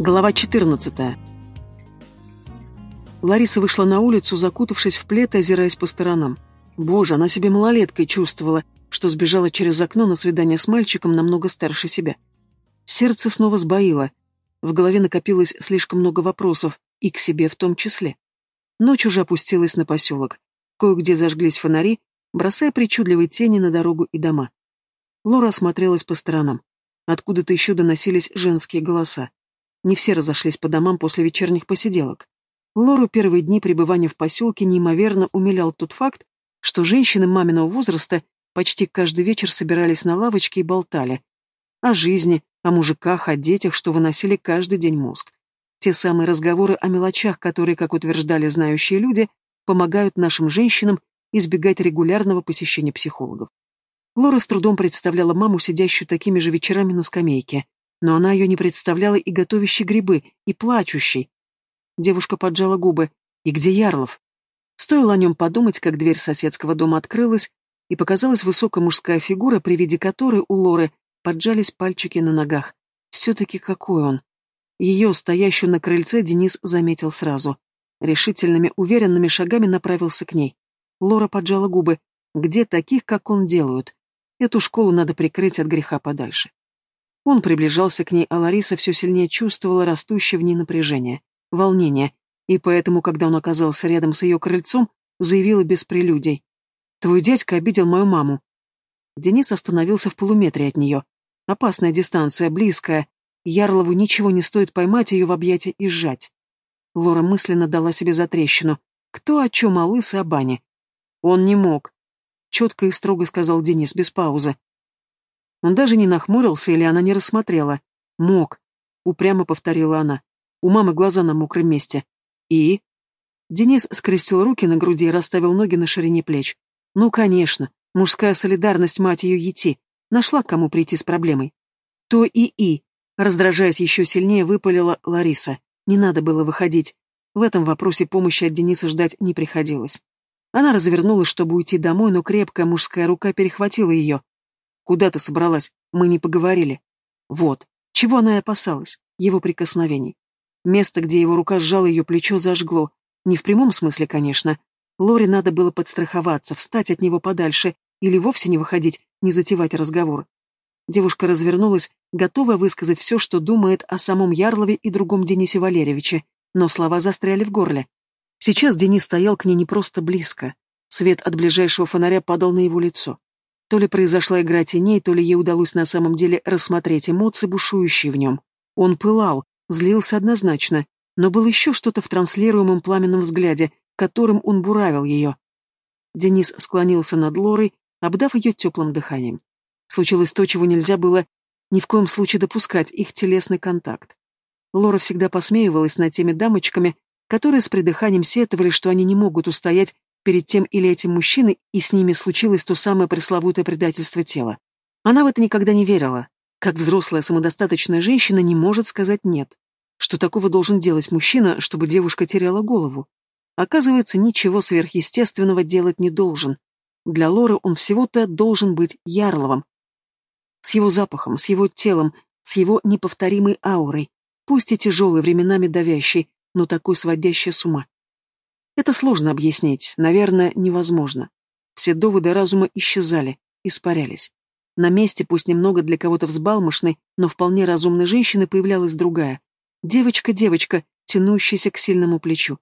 Глава 14. Лариса вышла на улицу, закутавшись в плед и озираясь по сторонам. Боже, она себе малолеткой чувствовала, что сбежала через окно на свидание с мальчиком намного старше себя. Сердце снова сбоило. В голове накопилось слишком много вопросов, и к себе в том числе. Ночь уже опустилась на поселок. Кое-где зажглись фонари, бросая причудливые тени на дорогу и дома. Лора осмотрелась по сторонам. Откуда-то еще доносились женские голоса. Не все разошлись по домам после вечерних посиделок. Лору первые дни пребывания в поселке неимоверно умилял тот факт, что женщины маминого возраста почти каждый вечер собирались на лавочке и болтали. О жизни, о мужиках, о детях, что выносили каждый день мозг. Те самые разговоры о мелочах, которые, как утверждали знающие люди, помогают нашим женщинам избегать регулярного посещения психологов. Лора с трудом представляла маму, сидящую такими же вечерами на скамейке, но она ее не представляла и готовящей грибы, и плачущей. Девушка поджала губы. И где Ярлов? Стоило о нем подумать, как дверь соседского дома открылась, и показалась высокая мужская фигура, при виде которой у Лоры поджались пальчики на ногах. Все-таки какой он? Ее, стоящую на крыльце, Денис заметил сразу. Решительными, уверенными шагами направился к ней. Лора поджала губы. Где таких, как он, делают? Эту школу надо прикрыть от греха подальше. Он приближался к ней, а Лариса все сильнее чувствовала растущее в ней напряжение, волнение, и поэтому, когда он оказался рядом с ее крыльцом, заявила без прелюдий. «Твой дядька обидел мою маму». Денис остановился в полуметре от нее. Опасная дистанция, близкая. Ярлову ничего не стоит поймать ее в объятия и сжать. Лора мысленно дала себе затрещину. Кто о чем, а лыс о бане? Он не мог. Четко и строго сказал Денис, без паузы. Он даже не нахмурился или она не рассмотрела. «Мог», — упрямо повторила она. У мамы глаза на мокром месте. «И?» Денис скрестил руки на груди и расставил ноги на ширине плеч. «Ну, конечно, мужская солидарность, мать ее, ети. Нашла, к кому прийти с проблемой». «То и и», — раздражаясь еще сильнее, выпалила Лариса. Не надо было выходить. В этом вопросе помощи от Дениса ждать не приходилось. Она развернулась, чтобы уйти домой, но крепкая мужская рука перехватила ее. Куда ты собралась? Мы не поговорили. Вот. Чего она и опасалась? Его прикосновений. Место, где его рука сжала ее плечо, зажгло. Не в прямом смысле, конечно. Лоре надо было подстраховаться, встать от него подальше или вовсе не выходить, не затевать разговор. Девушка развернулась, готовая высказать все, что думает о самом Ярлове и другом Денисе Валерьевиче, но слова застряли в горле. Сейчас Денис стоял к ней не просто близко. Свет от ближайшего фонаря падал на его лицо. То ли произошла игра теней, то ли ей удалось на самом деле рассмотреть эмоции, бушующие в нем. Он пылал, злился однозначно, но было еще что-то в транслируемом пламенном взгляде, которым он буравил ее. Денис склонился над Лорой, обдав ее теплым дыханием. Случилось то, чего нельзя было ни в коем случае допускать, их телесный контакт. Лора всегда посмеивалась над теми дамочками, которые с придыханием сетовали, что они не могут устоять перед тем или этим мужчиной, и с ними случилось то самое пресловутое предательство тела. Она в это никогда не верила. Как взрослая самодостаточная женщина не может сказать «нет». Что такого должен делать мужчина, чтобы девушка теряла голову? Оказывается, ничего сверхъестественного делать не должен. Для Лоры он всего-то должен быть Ярловым. С его запахом, с его телом, с его неповторимой аурой, пусть и тяжелой, временами давящей, но такой сводящей с ума. Это сложно объяснить, наверное, невозможно. Все доводы разума исчезали, испарялись. На месте, пусть немного для кого-то взбалмошной, но вполне разумной женщины появлялась другая. Девочка-девочка, тянущаяся к сильному плечу.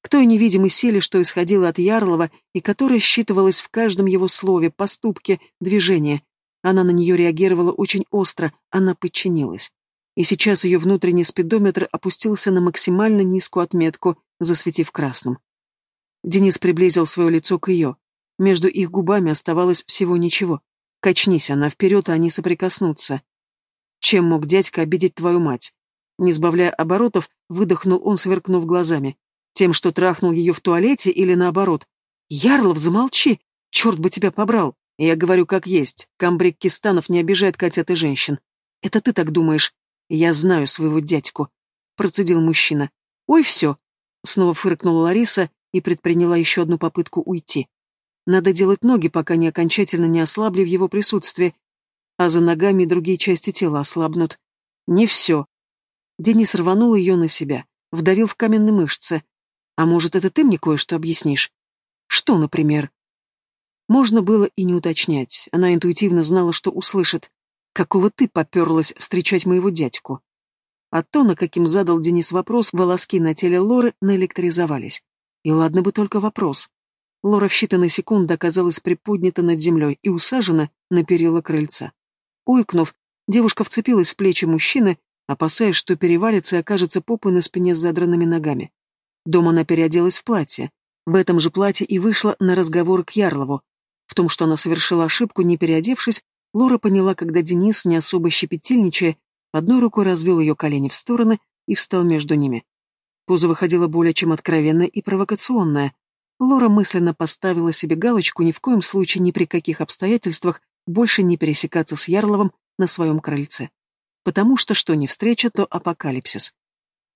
К той невидимой силе, что исходила от Ярлова и которая считывалась в каждом его слове, поступке, движении. Она на нее реагировала очень остро, она подчинилась. И сейчас ее внутренний спидометр опустился на максимально низкую отметку, засветив красным. Денис приблизил свое лицо к ее. Между их губами оставалось всего ничего. Качнись она вперед, а они соприкоснутся. Чем мог дядька обидеть твою мать? Не сбавляя оборотов, выдохнул он, сверкнув глазами. Тем, что трахнул ее в туалете или наоборот? Ярлов, замолчи! Черт бы тебя побрал! Я говорю как есть. Камбрик Кистанов не обижает котят и женщин. Это ты так думаешь? Я знаю своего дядьку. Процедил мужчина. Ой, все. Снова фыркнула Лариса, и предприняла еще одну попытку уйти. Надо делать ноги, пока не окончательно не ослабли в его присутствии, а за ногами другие части тела ослабнут. Не все. Денис рванул ее на себя, вдавил в каменные мышцы. А может, это ты мне кое-что объяснишь? Что, например? Можно было и не уточнять. Она интуитивно знала, что услышит. Какого ты поперлась встречать моего дядьку? От тона, каким задал Денис вопрос, волоски на теле Лоры наэлектризовались. И ладно бы только вопрос. Лора в считанные секунды оказалась приподнята над землей и усажена на перила крыльца. Ойкнув, девушка вцепилась в плечи мужчины, опасаясь, что перевалится и окажется попой на спине с задранными ногами. Дома она переоделась в платье. В этом же платье и вышла на разговор к Ярлову. В том, что она совершила ошибку, не переодевшись, Лора поняла, когда Денис, не особо щепетильничая, одной рукой развел ее колени в стороны и встал между ними. Поза выходила более чем откровенная и провокационная. Лора мысленно поставила себе галочку ни в коем случае ни при каких обстоятельствах больше не пересекаться с Ярловым на своем крыльце. Потому что что не встреча, то апокалипсис.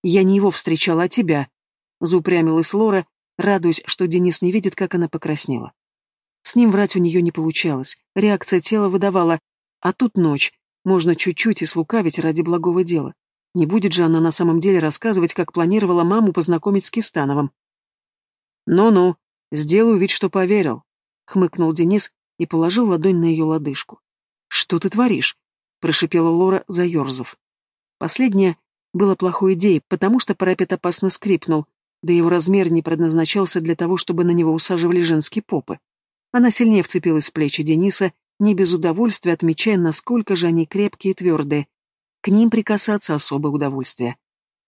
«Я не его встречала, а тебя», — заупрямилась Лора, радуясь, что Денис не видит, как она покраснела. С ним врать у нее не получалось, реакция тела выдавала, а тут ночь, можно чуть-чуть и слукавить ради благого дела. Не будет же она на самом деле рассказывать, как планировала маму познакомить с Кистановым. «Ну-ну, сделаю вид, что поверил», — хмыкнул Денис и положил ладонь на ее лодыжку. «Что ты творишь?» — прошипела Лора, заерзав. Последнее было плохой идеей, потому что парапет опасно скрипнул, да его размер не предназначался для того, чтобы на него усаживали женские попы. Она сильнее вцепилась в плечи Дениса, не без удовольствия отмечая, насколько же они крепкие и твердые. К ним прикасаться особое удовольствие.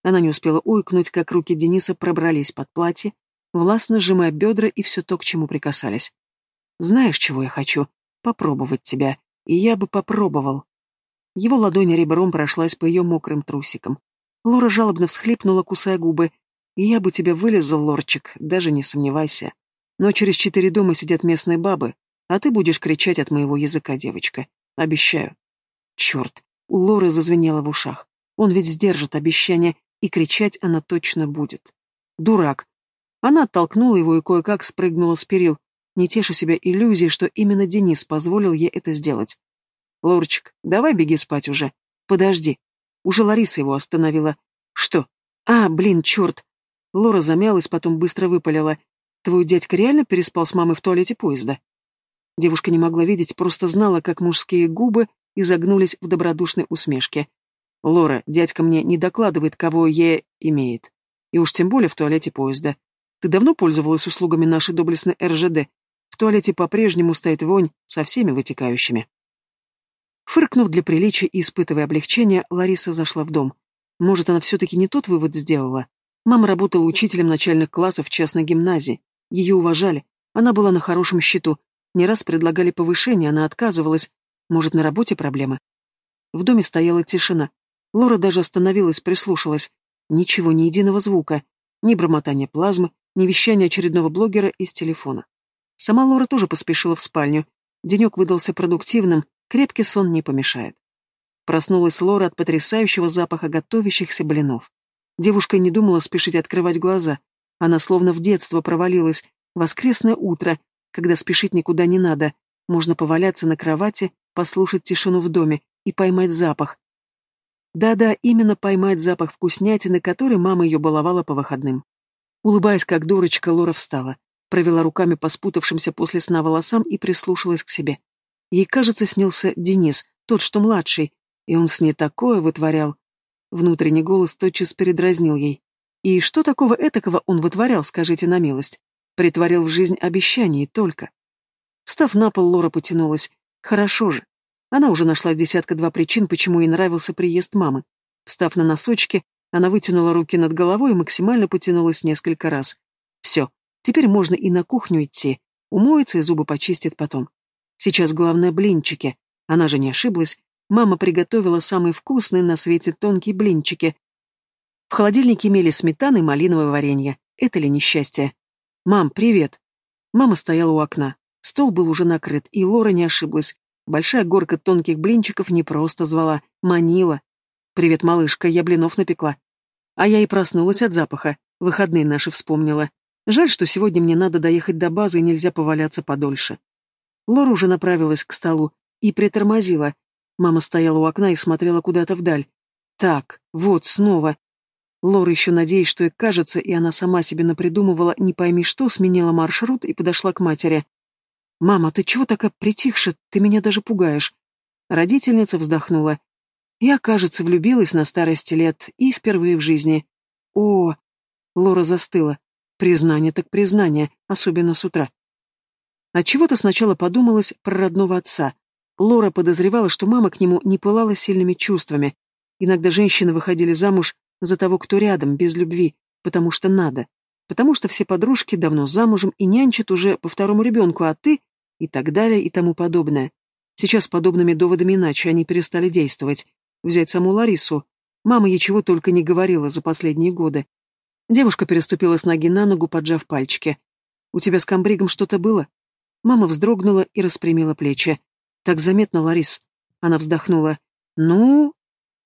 Она не успела ойкнуть, как руки Дениса пробрались под платье, властно сжимая бедра и все то, к чему прикасались. «Знаешь, чего я хочу? Попробовать тебя. И я бы попробовал». Его ладонь ребром прошлась по ее мокрым трусикам. Лора жалобно всхлипнула, кусая губы. «Я бы тебя вылезал, лорчик, даже не сомневайся. Но через четыре дома сидят местные бабы, а ты будешь кричать от моего языка, девочка. Обещаю». Черт, у Лоры зазвенело в ушах. Он ведь сдержит обещание, и кричать она точно будет. Дурак. Она оттолкнула его и кое-как спрыгнула с перил, не теша себя иллюзией, что именно Денис позволил ей это сделать. «Лорчик, давай беги спать уже. Подожди». Уже Лариса его остановила. «Что? А, блин, черт!» Лора замялась, потом быстро выпалила. «Твой дядька реально переспал с мамой в туалете поезда?» Девушка не могла видеть, просто знала, как мужские губы изогнулись в добродушной усмешке. «Лора, дядька мне не докладывает, кого е имеет. И уж тем более в туалете поезда. Ты давно пользовалась услугами нашей доблестной РЖД? В туалете по-прежнему стоит вонь со всеми вытекающими». Фыркнув для приличия и испытывая облегчение, Лариса зашла в дом. Может, она все-таки не тот вывод сделала? Мама работала учителем начальных классов в частной гимназии. Ее уважали. Она была на хорошем счету. Не раз предлагали повышение, она отказывалась. Может, на работе проблемы? В доме стояла тишина. Лора даже остановилась, прислушалась. Ничего, ни единого звука. Ни бормотания плазмы, ни вещания очередного блогера из телефона. Сама Лора тоже поспешила в спальню. Денек выдался продуктивным, Крепкий сон не помешает. Проснулась Лора от потрясающего запаха готовящихся блинов. Девушка не думала спешить открывать глаза. Она словно в детство провалилась. Воскресное утро, когда спешить никуда не надо. Можно поваляться на кровати, послушать тишину в доме и поймать запах. Да-да, именно поймать запах вкуснятины, который мама ее баловала по выходным. Улыбаясь, как дурочка, Лора встала, провела руками по спутавшимся после сна волосам и прислушалась к себе. Ей, кажется, снился Денис, тот, что младший, и он с ней такое вытворял. Внутренний голос тотчас передразнил ей. И что такого этакого он вытворял, скажите на милость? Притворил в жизнь обещаний только. Встав на пол, Лора потянулась. Хорошо же. Она уже нашла десятка-два причин, почему ей нравился приезд мамы. Встав на носочки, она вытянула руки над головой и максимально потянулась несколько раз. Все, теперь можно и на кухню идти. Умоется и зубы почистит потом. Сейчас главное блинчики. Она же не ошиблась. Мама приготовила самые вкусные на свете тонкие блинчики. В холодильнике имели сметаны и малиновое варенье. Это ли несчастье? «Мам, привет!» Мама стояла у окна. Стол был уже накрыт, и Лора не ошиблась. Большая горка тонких блинчиков не просто звала, манила. «Привет, малышка, я блинов напекла». А я и проснулась от запаха. Выходные наши вспомнила. Жаль, что сегодня мне надо доехать до базы и нельзя поваляться подольше. Лора уже направилась к столу и притормозила. Мама стояла у окна и смотрела куда-то вдаль. Так, вот, снова. Лора еще надеясь, что и кажется, и она сама себе напридумывала, не пойми что, сменила маршрут и подошла к матери. «Мама, ты чего такая притихша? Ты меня даже пугаешь». Родительница вздохнула. Я, кажется, влюбилась на старости лет и впервые в жизни. О, Лора застыла. Признание так признание, особенно с утра. Отчего-то сначала подумалось про родного отца. Лора подозревала, что мама к нему не пылала сильными чувствами. Иногда женщины выходили замуж за того, кто рядом, без любви, потому что надо. Потому что все подружки давно замужем и нянчат уже по второму ребенку, а ты и так далее и тому подобное. Сейчас подобными доводами иначе они перестали действовать. Взять саму Ларису. Мама ей чего только не говорила за последние годы. Девушка переступила с ноги на ногу, поджав пальчики. «У тебя с комбригом что-то было?» Мама вздрогнула и распрямила плечи. «Так заметно, Ларис». Она вздохнула. «Ну...»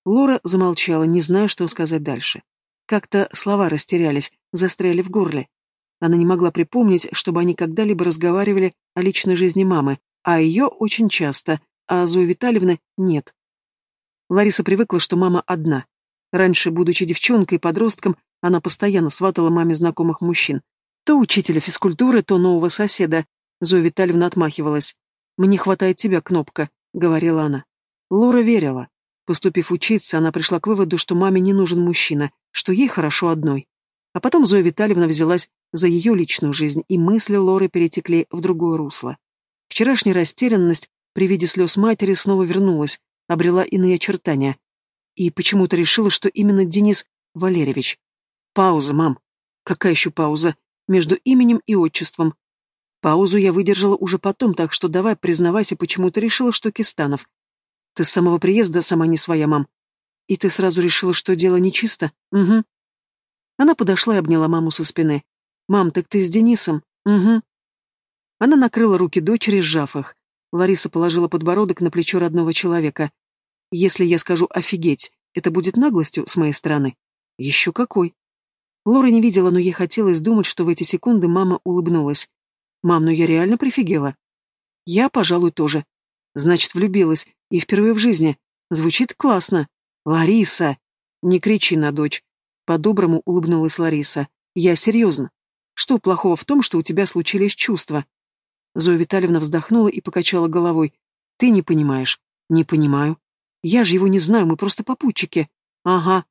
Лора замолчала, не зная, что сказать дальше. Как-то слова растерялись, застряли в горле. Она не могла припомнить, чтобы они когда-либо разговаривали о личной жизни мамы, а ее очень часто, а Зои Витальевны нет. Лариса привыкла, что мама одна. Раньше, будучи девчонкой и подростком, она постоянно сватала маме знакомых мужчин. То учителя физкультуры, то нового соседа. Зоя Витальевна отмахивалась. «Мне хватает тебя, Кнопка», — говорила она. Лора верила. Поступив учиться, она пришла к выводу, что маме не нужен мужчина, что ей хорошо одной. А потом Зоя Витальевна взялась за ее личную жизнь, и мысли Лоры перетекли в другое русло. Вчерашняя растерянность при виде слез матери снова вернулась, обрела иные очертания. И почему-то решила, что именно Денис Валерьевич. Пауза, мам. Какая еще пауза? Между именем и отчеством. Паузу я выдержала уже потом, так что давай признавайся, почему ты решила, что Кистанов. Ты с самого приезда сама не своя, мам. И ты сразу решила, что дело нечисто? Угу. Она подошла и обняла маму со спины. «Мам, так ты с Денисом?» «Угу». Она накрыла руки дочери, сжав их. Лариса положила подбородок на плечо родного человека. «Если я скажу «офигеть», это будет наглостью с моей стороны?» «Еще какой!» Лора не видела, но ей хотелось думать, что в эти секунды мама улыбнулась. «Мам, ну я реально прифигела». «Я, пожалуй, тоже. Значит, влюбилась. И впервые в жизни. Звучит классно. Лариса!» «Не кричи на дочь». По-доброму улыбнулась Лариса. «Я серьезно. Что плохого в том, что у тебя случились чувства?» Зоя Витальевна вздохнула и покачала головой. «Ты не понимаешь». «Не понимаю. Я же его не знаю, мы просто попутчики». «Ага».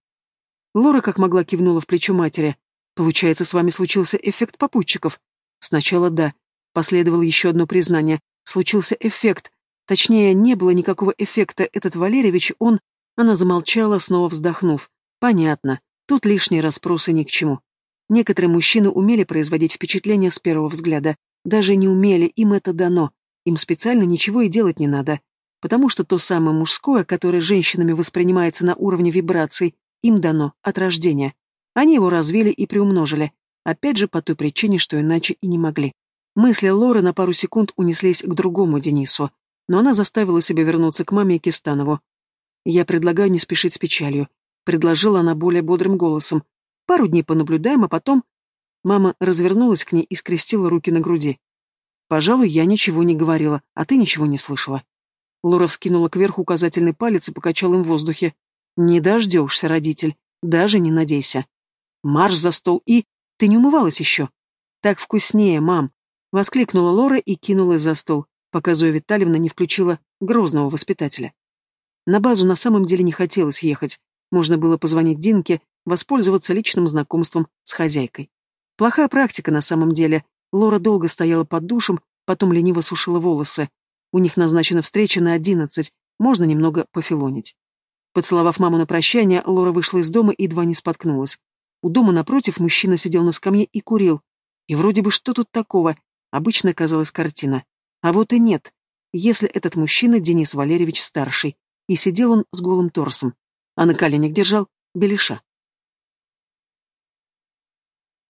Лора как могла кивнула в плечо матери. «Получается, с вами случился эффект попутчиков?» «Сначала да». Последовало еще одно признание. Случился эффект. Точнее, не было никакого эффекта. Этот Валерьевич, он... Она замолчала, снова вздохнув. «Понятно. Тут лишние расспросы ни к чему. Некоторые мужчины умели производить впечатление с первого взгляда, даже не умели, им это дано. Им специально ничего и делать не надо. Потому что то самое мужское, которое женщинами воспринимается на уровне вибраций, им дано от рождения. Они его развили и приумножили. Опять же, по той причине, что иначе и не могли. Мысли Лоры на пару секунд унеслись к другому Денису, но она заставила себя вернуться к маме и Кистанову. «Я предлагаю не спешить с печалью», — предложила она более бодрым голосом. «Пару дней понаблюдаем, а потом Мама развернулась к ней и скрестила руки на груди. «Пожалуй, я ничего не говорила, а ты ничего не слышала». Лора вскинула кверху указательный палец и покачала им в воздухе. «Не дождешься, родитель, даже не надейся. Марш за стол и... Ты не умывалась еще?» «Так вкуснее, мам!» — воскликнула Лора и кинулась за стол, пока Зоя Витальевна не включила грозного воспитателя. На базу на самом деле не хотелось ехать. Можно было позвонить Динке, воспользоваться личным знакомством с хозяйкой. Плохая практика на самом деле. Лора долго стояла под душем, потом лениво сушила волосы. У них назначена встреча на одиннадцать, можно немного пофилонить. Поцеловав маму на прощание, Лора вышла из дома и едва не споткнулась. У дома напротив мужчина сидел на скамье и курил. И вроде бы что тут такого? Обычная казалась картина. А вот и нет. Если этот мужчина Денис Валерьевич старший, и сидел он с голым торсом, а на коленях держал беляша.